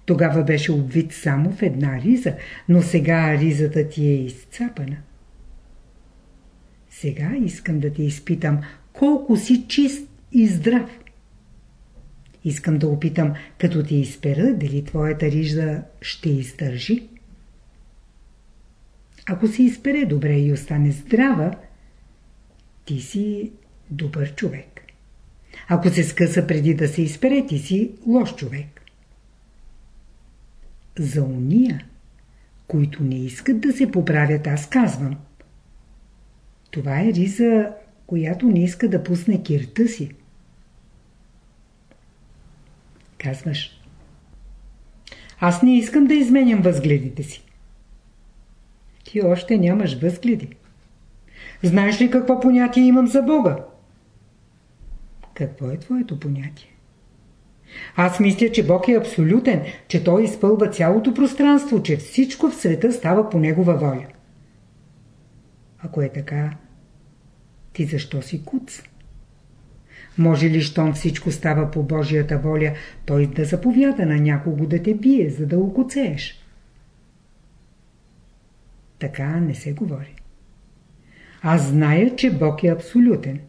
Тогава беше обвит само в една риза, но сега ризата ти е изцапана. Сега искам да те изпитам колко си чист и здрав. Искам да опитам, като ти изпера, дали твоята рижа ще издържи. Ако се изпере добре и остане здрава, ти си добър човек. Ако се скъса преди да се изпере, ти си лош човек. За уния, които не искат да се поправят, аз казвам. Това е риза, която не иска да пусне кирта си. Казваш. Аз не искам да изменям възгледите си. Ти още нямаш възгледи. Знаеш ли какво понятие имам за Бога? Какво е твоето понятие? Аз мисля, че Бог е абсолютен, че Той изпълва цялото пространство, че всичко в света става по Негова воля. Ако е така, ти защо си куц? Може ли, щом всичко става по Божията воля, той да заповяда на някого да те бие, за да окоцееш? Така не се говори. Аз зная, че Бог е абсолютен.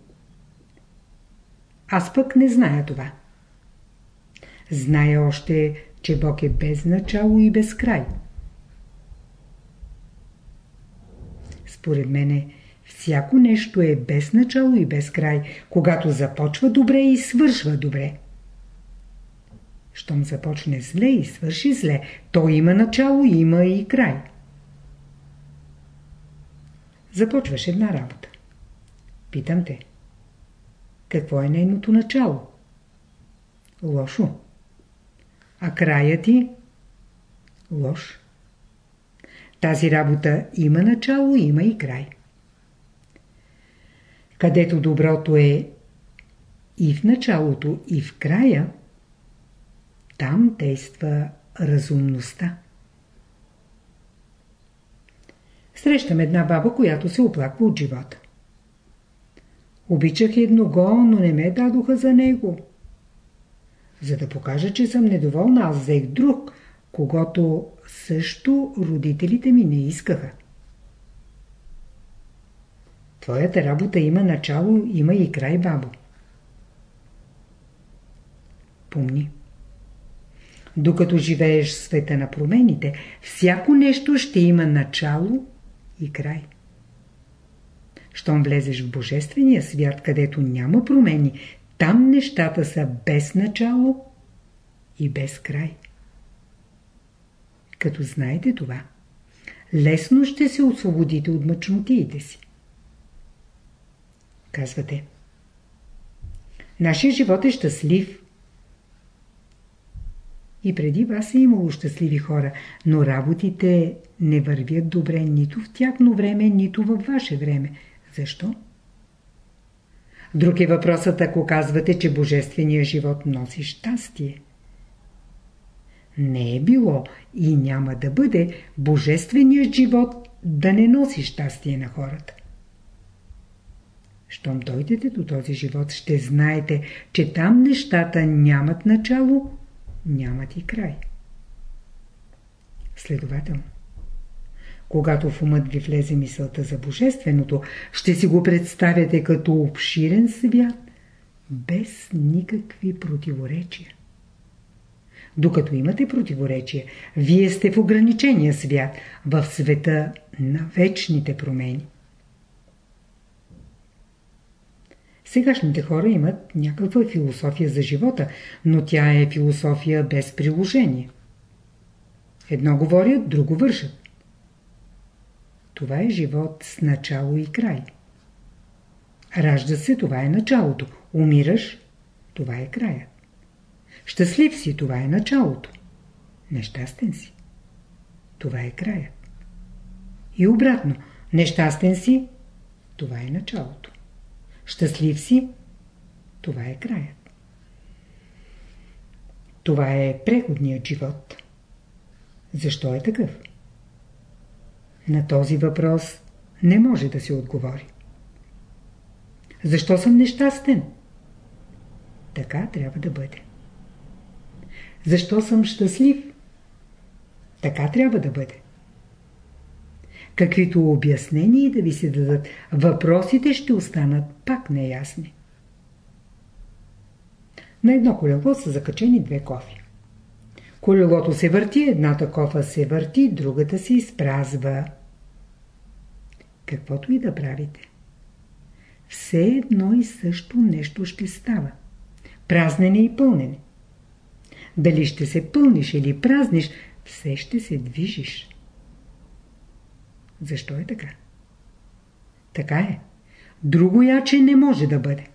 Аз пък не зная това. Зная още, че Бог е без начало и без край. Според мене, Всяко нещо е без начало и без край, когато започва добре и свършва добре. Щом започне зле и свърши зле, то има начало, има и край. Започваш една работа. Питам те. Какво е нейното начало? Лошо. А краят ти? Лош. Тази работа има начало, има и край. Където доброто е и в началото, и в края, там действа разумността. Срещам една баба, която се оплаква от живота. Обичах едного, но не ме дадоха за него. За да покажа, че съм недоволна, аз взех друг, когато също родителите ми не искаха. Твоята работа има начало, има и край, бабо. Помни. Докато живееш в света на промените, всяко нещо ще има начало и край. Щом влезеш в Божествения свят, където няма промени, там нещата са без начало и без край. Като знаете това, лесно ще се освободите от мъчнотиите си. Казвате, нашия живот е щастлив. И преди вас е имало щастливи хора, но работите не вървят добре нито в тяхно време, нито във ваше време. Защо? Друг е въпросът, ако казвате, че Божественият живот носи щастие. Не е било и няма да бъде Божественият живот да не носи щастие на хората. Щом дойдете до този живот, ще знаете, че там нещата нямат начало, нямат и край. Следователно, когато в умът ви влезе мисълта за Божественото, ще си го представяте като обширен свят, без никакви противоречия. Докато имате противоречия, вие сте в ограничения свят, в света на вечните промени. Сегашните хора имат някаква философия за живота, но тя е философия без приложение. Едно говорят, друго вършат. Това е живот с начало и край. Ражда се, това е началото. Умираш, това е краят. Щастлив си, това е началото. Нещастен си. Това е краят. И обратно, нещастен си, това е началото. Щастлив си, това е краят. Това е преходният живот. Защо е такъв? На този въпрос не може да се отговори. Защо съм нещастен? Така трябва да бъде. Защо съм щастлив? Така трябва да бъде. Каквито обяснения да ви се дадат, въпросите ще останат пак неясни. На едно колело са закачени две кофи. Колелото се върти, едната кофа се върти, другата се изпразва. Каквото и да правите. Все едно и също нещо ще става. Празнене и пълнене. Дали ще се пълниш или празниш, все ще се движиш. Защо е така? Така е. Друго яче не може да бъде.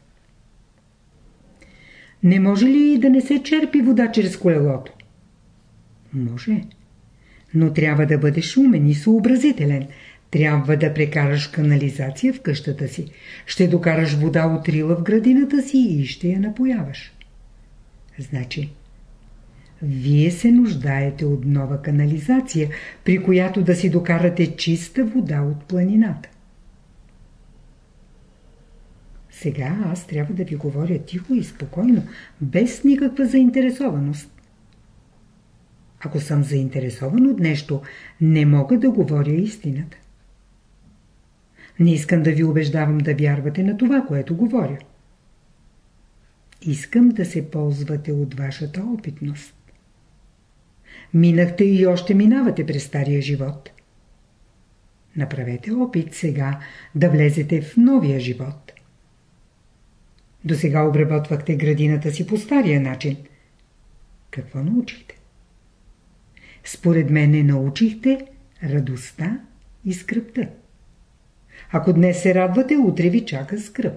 Не може ли да не се черпи вода чрез колелото? Може. Но трябва да бъдеш умен и съобразителен. Трябва да прекараш канализация в къщата си. Ще докараш вода от рила в градината си и ще я напояваш. Значи, вие се нуждаете от нова канализация, при която да си докарате чиста вода от планината. Сега аз трябва да ви говоря тихо и спокойно, без никаква заинтересованост. Ако съм заинтересован от нещо, не мога да говоря истината. Не искам да ви убеждавам да вярвате на това, което говоря. Искам да се ползвате от вашата опитност. Минахте и още минавате през стария живот. Направете опит сега да влезете в новия живот. До сега обработвахте градината си по стария начин. Какво научихте? Според мен не научихте радостта и скръпта. Ако днес се радвате, утре ви чака скръп.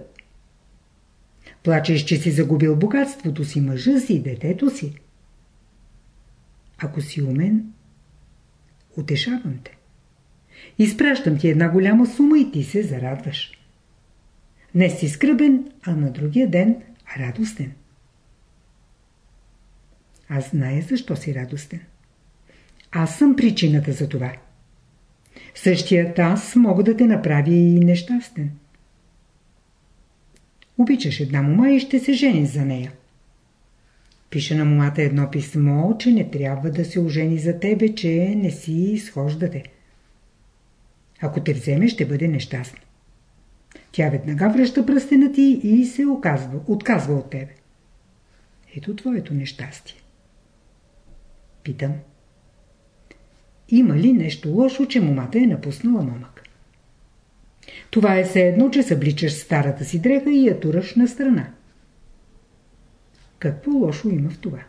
Плачеш, че си загубил богатството си, мъжа си, детето си. Ако си умен, утешавам те. Изпращам ти една голяма сума и ти се зарадваш. Днес си скръбен, а на другия ден радостен. Аз зная защо си радостен. Аз съм причината за това. Същият аз мога да те направя и нещастен. Обичаш една мома и ще се жени за нея. Пише на момата едно писмо, че не трябва да се ожени за тебе, че не си изхождате. Ако те вземе, ще бъде нещастна. Тя веднага връща пръстена ти и се оказва, отказва от тебе. Ето твоето нещастие. Питам. Има ли нещо лошо, че момата е напуснала момък? Това е все едно, че събличаш старата си дреха и я тураш на страна. Какво лошо има в това?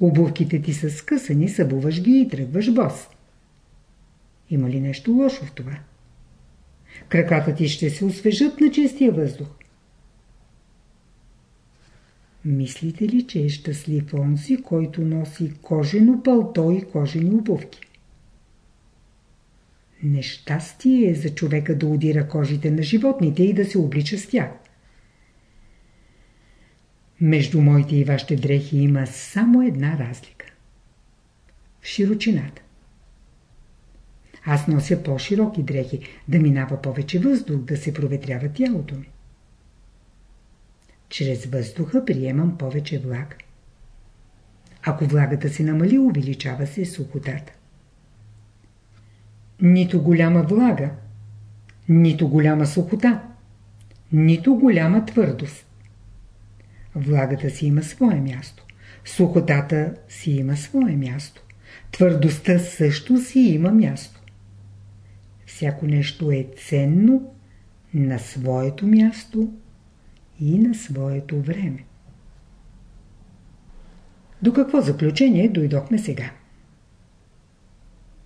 Обувките ти са скъсани, събуваш ги и тръгваш бос. Има ли нещо лошо в това? Краката ти ще се освежат на чистия въздух. Мислите ли, че е щастлив онзи, който носи кожено пълто и кожени обувки? Нещастие е за човека да удира кожите на животните и да се облича с тях. Между моите и вашите дрехи има само една разлика. В широчината. Аз нося по-широки дрехи, да минава повече въздух, да се проветрява тялото ми. Чрез въздуха приемам повече влага. Ако влагата се намали, увеличава се сухотата. Нито голяма влага, нито голяма сухота, нито голяма твърдост. Влагата си има свое място. Сухотата си има свое място. Твърдостта също си има място. Всяко нещо е ценно на своето място и на своето време. До какво заключение дойдохме сега?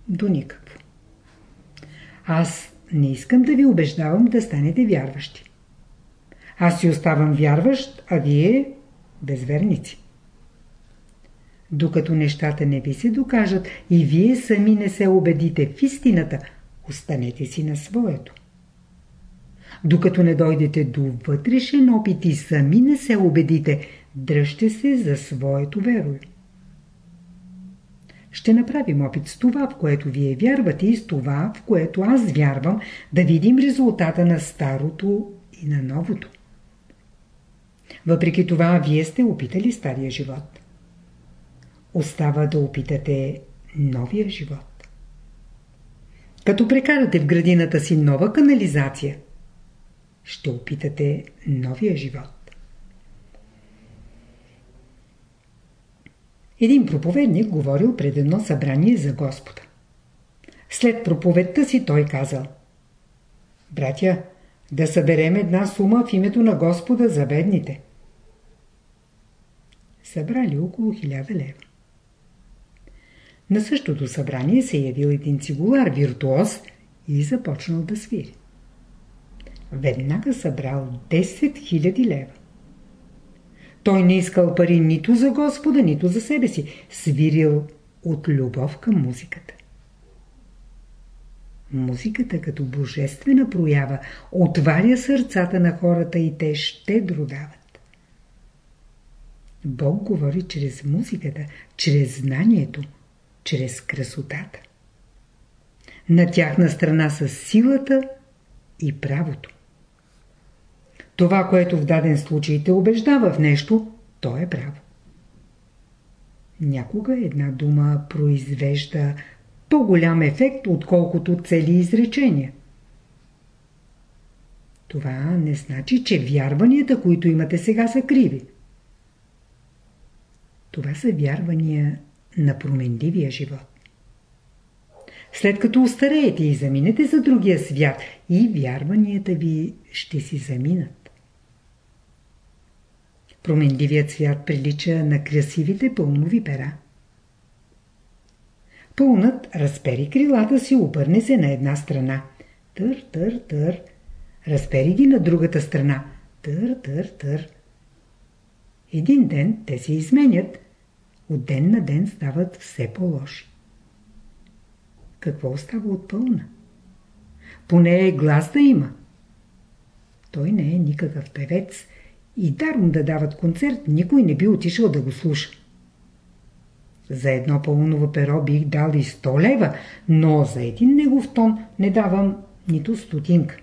До никакво. Аз не искам да ви убеждавам да станете вярващи. Аз си оставам вярващ, а вие безверници. Докато нещата не ви се докажат и вие сами не се убедите в истината, останете си на своето. Докато не дойдете до вътрешен опит и сами не се убедите, дръжте се за своето верою. Ще направим опит с това, в което вие вярвате и с това, в което аз вярвам, да видим резултата на старото и на новото. Въпреки това, вие сте опитали стария живот. Остава да опитате новия живот. Като прекарате в градината си нова канализация, ще опитате новия живот. Един проповедник говорил пред едно събрание за Господа. След проповедта си той казал Братя, да съберем една сума в името на Господа за бедните събрали около 1000 лева. На същото събрание се явил един цигулар виртуоз и започнал да свири. Веднага събрал 10 000 лева. Той не искал пари нито за Господа, нито за себе си. Свирил от любов към музиката. Музиката като божествена проява отваря сърцата на хората и те ще дават. Бог говори чрез музиката, чрез знанието, чрез красотата. На тяхна страна са силата и правото. Това, което в даден случай те убеждава в нещо, то е право. Някога една дума произвежда по-голям ефект, отколкото цели изречения. Това не значи, че вярванията, които имате сега, са криви. Това са вярвания на променливия живот. След като устареете и заминете за другия свят, и вярванията ви ще си заминат. Променливият свят прилича на красивите пълнови пера. Пълнат разпери крилата си, обърне се на една страна. Тър, тър, тър. Разпери ги на другата страна. Тър, тър, тър. Един ден те се изменят. От ден на ден стават все по-лоши. Какво остава от пълна? Поне глас да има. Той не е никакъв певец и даром да дават концерт, никой не би отишъл да го слуша. За едно пълново перо бих дал и 100 лева, но за един негов тон не давам нито стотинка.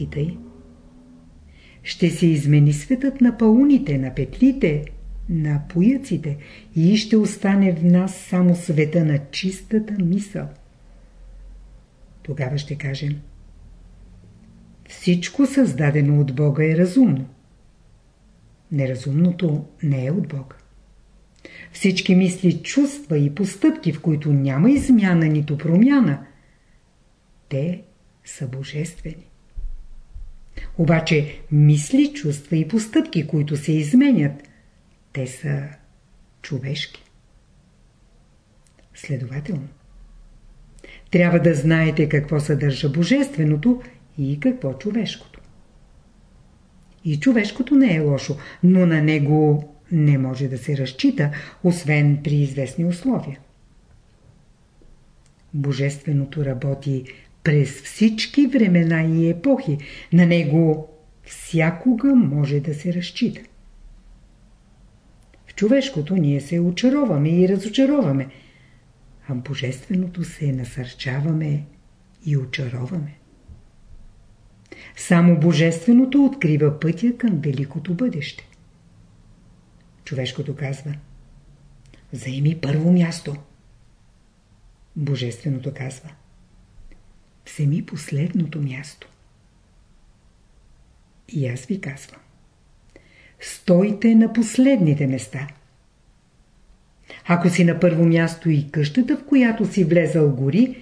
И тъй ще се измени светът на пауните, на петлите, на пояците и ще остане в нас само света на чистата мисъл. Тогава ще кажем Всичко създадено от Бога е разумно. Неразумното не е от Бога. Всички мисли, чувства и постъпки, в които няма измяна нито промяна, Те са божествени. Обаче мисли, чувства и постъпки, които се изменят, те са човешки. Следователно, трябва да знаете какво съдържа божественото и какво човешкото. И човешкото не е лошо, но на него не може да се разчита, освен при известни условия. Божественото работи през всички времена и епохи. На него всякога може да се разчита. В човешкото ние се очароваме и разочароваме, а божественото се насърчаваме и очароваме. Само божественото открива пътя към великото бъдеще. Човешкото казва Заеми първо място. Божественото казва Вземи последното място. И аз ви казвам Стойте на последните места. Ако си на първо място и къщата, в която си влезал гори,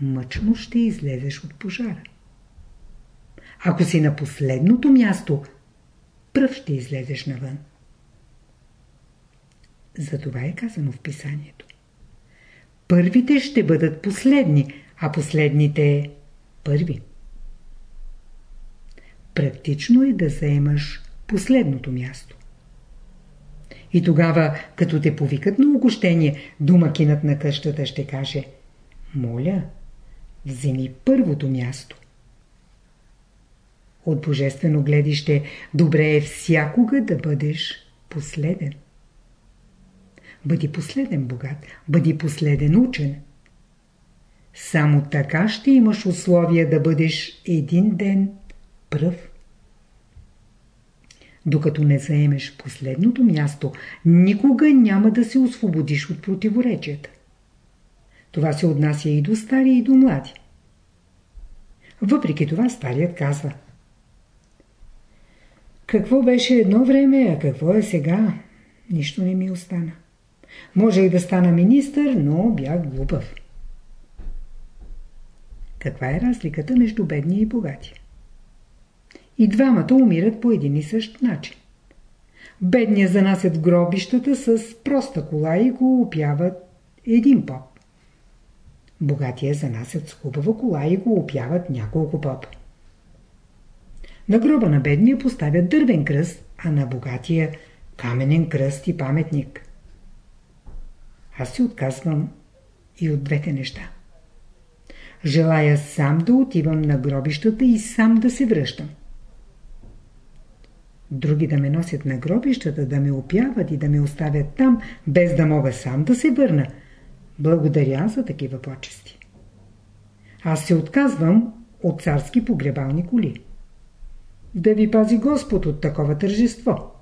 мъчно ще излезеш от пожара. Ако си на последното място, пръв ще излезеш навън. Затова е казано в писанието. Първите ще бъдат последни, а последните първи. Практично е да заемаш последното място. И тогава, като те повикат на огощение, домакинът на къщата ще каже Моля, вземи първото място. От божествено гледище добре е всякога да бъдеш последен. Бъди последен богат, бъди последен учен. Само така ще имаш условия да бъдеш един ден пръв. Докато не заемеш последното място, никога няма да се освободиш от противоречията. Това се отнася и до стари, и до млади. Въпреки това старият казва Какво беше едно време, а какво е сега? Нищо не ми остана. Може и да стана министър, но бях глупав. Каква е разликата между бедния и богатия? И двамата умират по един и същ начин. Бедния занасят в гробищата с проста кола и го опяват един поп. Богатия занасят с хубава кола и го опяват няколко поп. На гроба на бедния поставят дървен кръст, а на богатия каменен кръст и паметник. Аз се отказвам и от двете неща. Желая сам да отивам на гробищата и сам да се връщам. Други да ме носят на гробищата, да ме опяват и да ме оставят там, без да мога сам да се върна. Благодаря за такива почести. Аз се отказвам от царски погребални коли. Да ви пази Господ от такова тържество.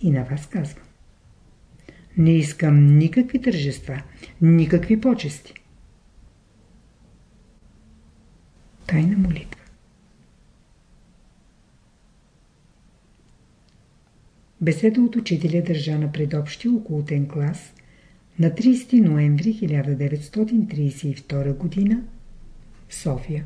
И на вас казвам. Не искам никакви тържества, никакви почести. Тайна молитва Беседа от учителя държа на предобщи окултен клас на 30 ноември 1932 г. София